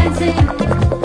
dancing.